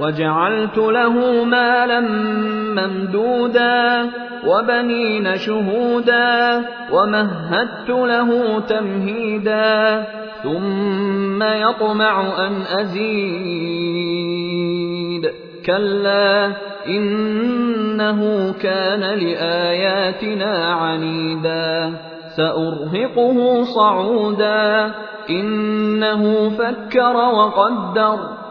وجعلت له مالا ممدودا وبنين شهودا ومهدت له تمهيدا ثم يطمع أن أزيد. كلا إنه كان لآياتنا عنيدا. سأرهقه صعودا. إنه فكر وقدر.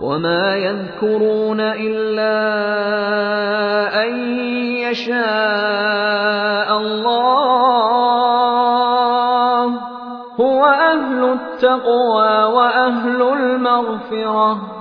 وما يذكرون إلا أن يشاء الله هو أهل التقوى وأهل المغفرة